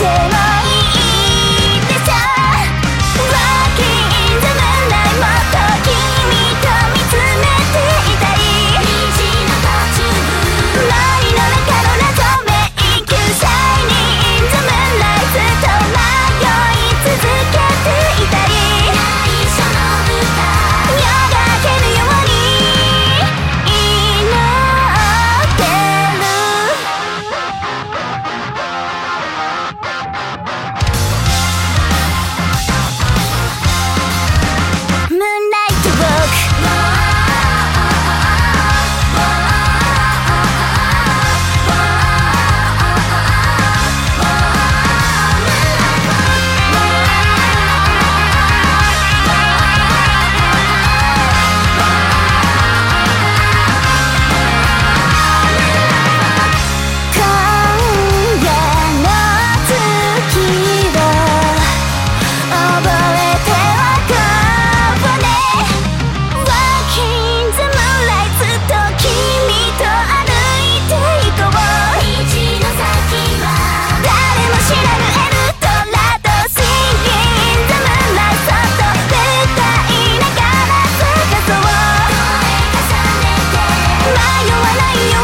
大人よ